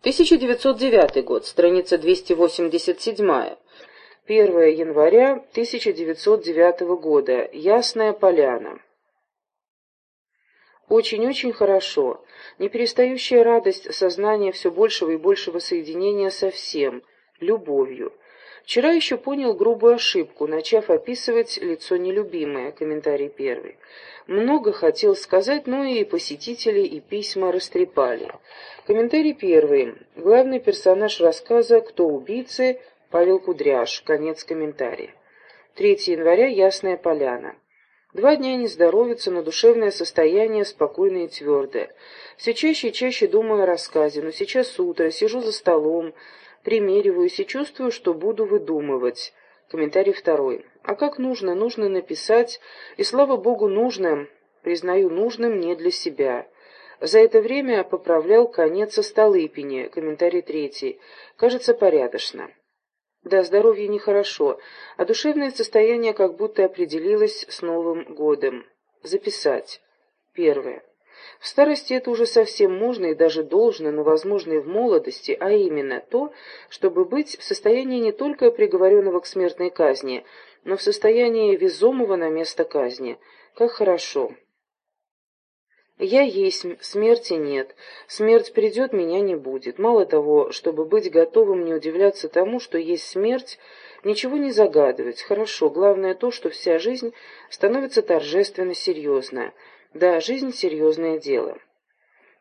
1909 год, страница 287. 1 января 1909 года. Ясная поляна. Очень-очень хорошо. Неперестающая радость сознания все большего и большего соединения со всем, любовью. Вчера еще понял грубую ошибку, начав описывать лицо нелюбимое, комментарий первый. Много хотел сказать, но и посетители, и письма растрепали. Комментарий первый. Главный персонаж рассказа «Кто убийцы?» Павел Кудряш. Конец комментария. 3 января. Ясная поляна. Два дня не здоровится, но душевное состояние спокойное и твердое. Все чаще и чаще думаю о рассказе, но сейчас утро, сижу за столом, примериваюсь и чувствую, что буду выдумывать. Комментарий второй. А как нужно? Нужно написать, и, слава богу, нужно, признаю нужным не для себя. За это время поправлял конец о Столыпине. Комментарий третий. Кажется, порядочно. Да, здоровье нехорошо, а душевное состояние как будто определилось с Новым годом. Записать. Первое. В старости это уже совсем можно и даже должно, но возможно и в молодости, а именно то, чтобы быть в состоянии не только приговоренного к смертной казни, но в состоянии везомого на место казни. Как хорошо. Я есть, смерти нет. Смерть придет, меня не будет. Мало того, чтобы быть готовым не удивляться тому, что есть смерть, ничего не загадывать. Хорошо, главное то, что вся жизнь становится торжественно серьезная. Да, жизнь — серьезное дело.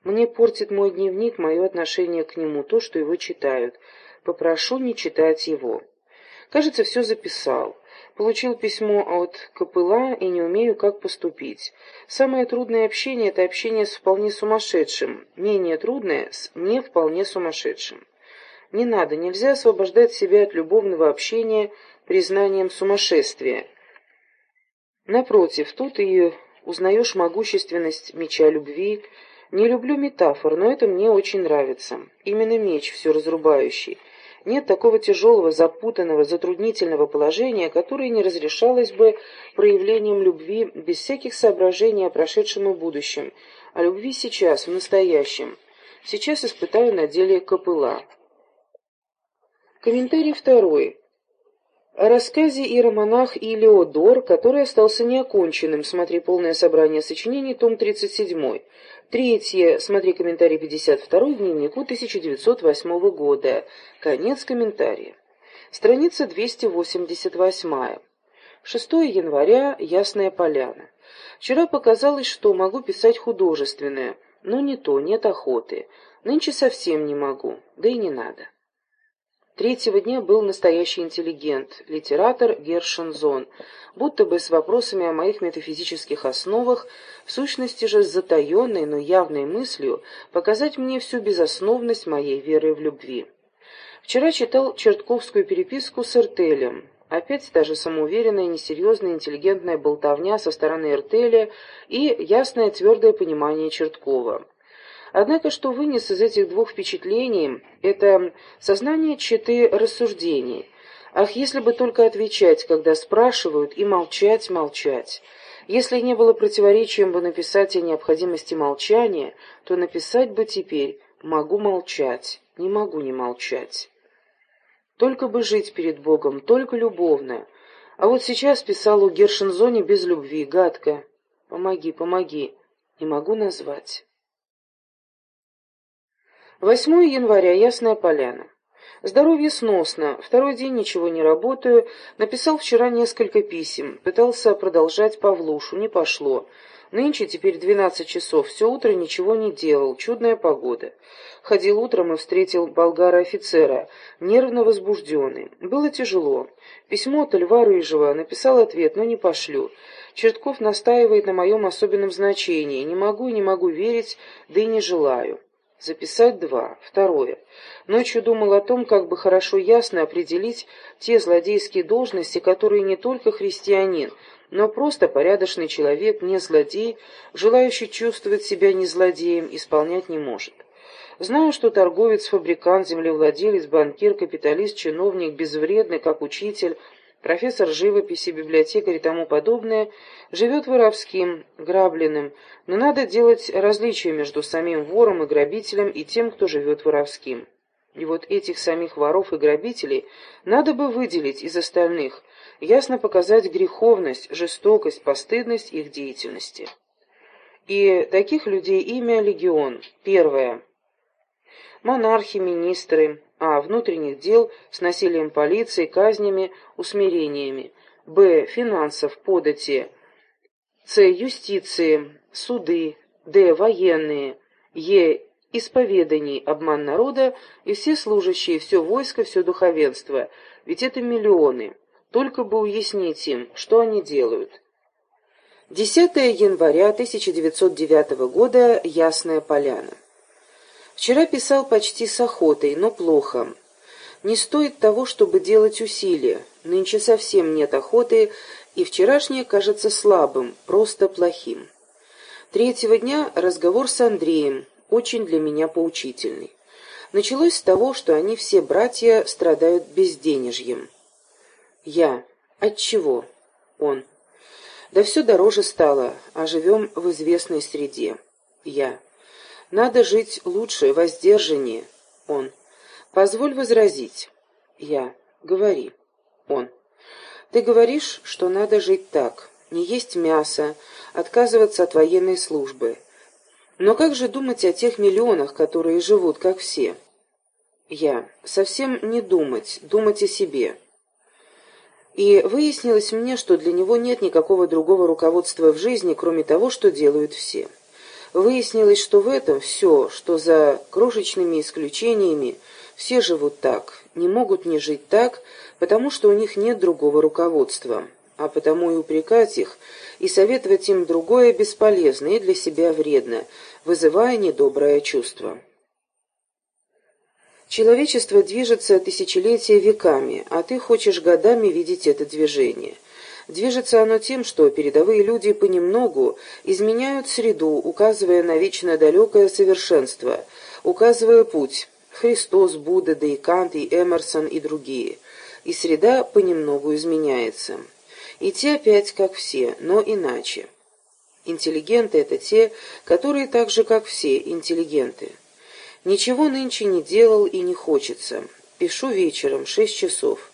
Мне портит мой дневник, мое отношение к нему, то, что его читают. Попрошу не читать его. Кажется, все записал. Получил письмо от Копыла и не умею, как поступить. Самое трудное общение — это общение с вполне сумасшедшим. Менее трудное — с не вполне сумасшедшим. Не надо, нельзя освобождать себя от любовного общения признанием сумасшествия. Напротив, тут и узнаешь могущественность меча любви. Не люблю метафор, но это мне очень нравится. Именно меч, все разрубающий. Нет такого тяжелого, запутанного, затруднительного положения, которое не разрешалось бы проявлением любви без всяких соображений о прошедшем и будущем, о любви сейчас, в настоящем. Сейчас испытаю на деле копыла. Комментарий второй. Рассказе «Иеромонах Илеодор», который остался неоконченным, смотри полное собрание сочинений, том 37. Третье, смотри комментарий 52 дневнику 1908 года. Конец комментария. Страница 288. 6 января. Ясная поляна. Вчера показалось, что могу писать художественное, но не то, нет охоты. Нынче совсем не могу, да и не надо. Третьего дня был настоящий интеллигент, литератор Гершензон, будто бы с вопросами о моих метафизических основах, в сущности же с затаенной, но явной мыслью показать мне всю безосновность моей веры в любви. Вчера читал чертковскую переписку с Эртелем. Опять та же самоуверенная, несерьезная, интеллигентная болтовня со стороны Эртеля и ясное твердое понимание Черткова. Однако, что вынес из этих двух впечатлений, это сознание читы рассуждений. Ах, если бы только отвечать, когда спрашивают, и молчать, молчать. Если не было противоречием бы написать о необходимости молчания, то написать бы теперь «могу молчать, не могу не молчать». Только бы жить перед Богом, только любовно. А вот сейчас писал у Гершензоне без любви, гадко. Помоги, помоги, не могу назвать. 8 января. Ясная поляна. Здоровье сносно. Второй день ничего не работаю. Написал вчера несколько писем. Пытался продолжать Павлушу. Не пошло. Нынче теперь двенадцать часов. Все утро ничего не делал. Чудная погода. Ходил утром и встретил болгара-офицера, нервно возбужденный. Было тяжело. Письмо от Льва Рыжего. Написал ответ, но не пошлю. Чертков настаивает на моем особенном значении. Не могу и не могу верить, да и не желаю. Записать два. Второе. Ночью думал о том, как бы хорошо ясно определить те злодейские должности, которые не только христианин, но просто порядочный человек, не злодей, желающий чувствовать себя не злодеем, исполнять не может. Знаю, что торговец, фабрикант, землевладелец, банкир, капиталист, чиновник, безвредный, как учитель, профессор живописи, библиотекарь и тому подобное, живет воровским, грабленным, но надо делать различие между самим вором и грабителем и тем, кто живет воровским. И вот этих самих воров и грабителей надо бы выделить из остальных, ясно показать греховность, жестокость, постыдность их деятельности. И таких людей имя легион. Первое. Монархи, министры, а. Внутренних дел с насилием полиции, казнями, усмирениями. Б. Финансов, подати. С. Юстиции, суды. Д. Военные. Е исповеданий, обман народа и все служащие, все войско, все духовенство, ведь это миллионы. Только бы уяснить им, что они делают. 10 января 1909 года. Ясная поляна. Вчера писал почти с охотой, но плохо. Не стоит того, чтобы делать усилия. Нынче совсем нет охоты, и вчерашнее кажется слабым, просто плохим. Третьего дня разговор с Андреем, очень для меня поучительный. Началось с того, что они все братья страдают безденежьем. Я. От чего? Он. Да все дороже стало, а живем в известной среде. Я. Надо жить лучше, воздержаннее. Он. Позволь возразить. Я. Говори. Он. Ты говоришь, что надо жить так. Не есть мясо, отказываться от военной службы, но как же думать о тех миллионах, которые живут, как все? Я. Совсем не думать, думать о себе. И выяснилось мне, что для него нет никакого другого руководства в жизни, кроме того, что делают все. Выяснилось, что в этом все, что за крошечными исключениями, все живут так, не могут не жить так, потому что у них нет другого руководства а потому и упрекать их, и советовать им другое бесполезно и для себя вредно, вызывая недоброе чувство. Человечество движется тысячелетия веками, а ты хочешь годами видеть это движение. Движется оно тем, что передовые люди понемногу изменяют среду, указывая на вечно далекое совершенство, указывая путь. Христос, Будда, Дейкант и Эмерсон и другие. И среда понемногу изменяется. Идти опять как все, но иначе. Интеллигенты — это те, которые так же, как все, интеллигенты. Ничего нынче не делал и не хочется. Пишу вечером, шесть часов.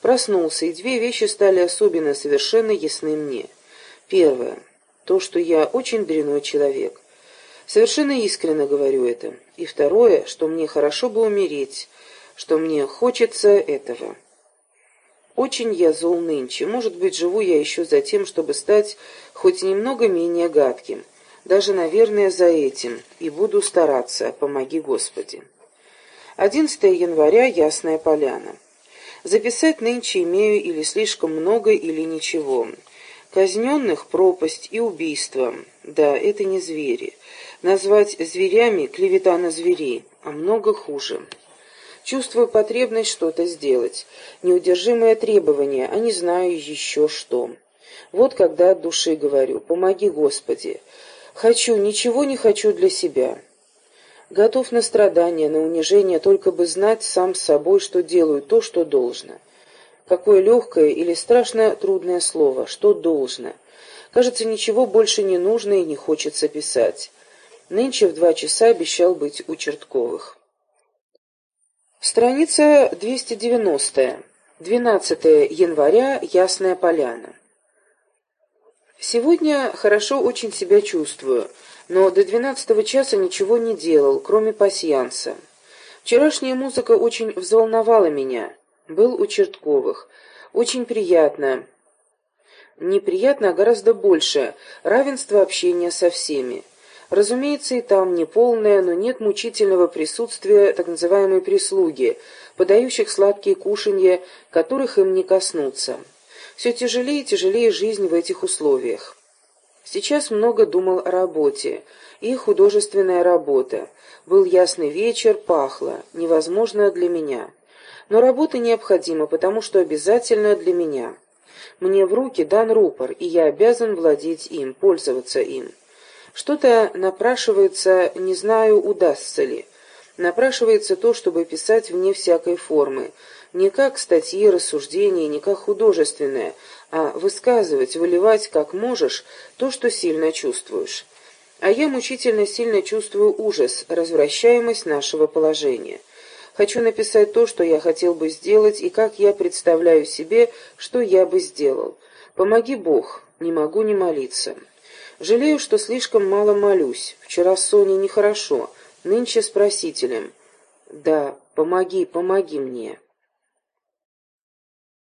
Проснулся, и две вещи стали особенно совершенно ясны мне. Первое. То, что я очень дряной человек. Совершенно искренне говорю это. И второе, что мне хорошо бы умереть, что мне хочется этого. Очень я зол нынче. Может быть, живу я еще за тем, чтобы стать хоть немного менее гадким. Даже, наверное, за этим. И буду стараться. Помоги, Господи. 11 января. Ясная поляна. Записать нынче имею или слишком много, или ничего. Казненных пропасть и убийство. Да, это не звери. Назвать зверями клевета на зверей, а много хуже. Чувствую потребность что-то сделать. Неудержимое требование, а не знаю еще что. Вот когда от души говорю «Помоги, Господи». Хочу, ничего не хочу для себя. Готов на страдания, на унижение, только бы знать сам с собой, что делаю то, что должно. Какое легкое или страшно трудное слово, что должно. Кажется, ничего больше не нужно и не хочется писать. Нынче в два часа обещал быть у Чертковых. Страница 290. 12 января. Ясная поляна. Сегодня хорошо очень себя чувствую, но до 12 часа ничего не делал, кроме пасьянса. Вчерашняя музыка очень взволновала меня. Был у Чертковых. Очень приятно. Неприятно, а гораздо больше. Равенство общения со всеми. Разумеется, и там не полное, но нет мучительного присутствия так называемой прислуги, подающих сладкие кушанья, которых им не коснуться. Все тяжелее и тяжелее жизнь в этих условиях. Сейчас много думал о работе. И художественная работа. Был ясный вечер, пахло. Невозможно для меня. Но работа необходима, потому что обязательно для меня. Мне в руки дан рупор, и я обязан владеть им, пользоваться им. Что-то напрашивается, не знаю, удастся ли. Напрашивается то, чтобы писать вне всякой формы, не как статьи, рассуждения, не как художественное, а высказывать, выливать как можешь то, что сильно чувствуешь. А я мучительно сильно чувствую ужас, развращаемость нашего положения. Хочу написать то, что я хотел бы сделать, и как я представляю себе, что я бы сделал. Помоги Бог, не могу не молиться. Жалею, что слишком мало молюсь. Вчера с Соней нехорошо, нынче с просителем. Да, помоги, помоги мне.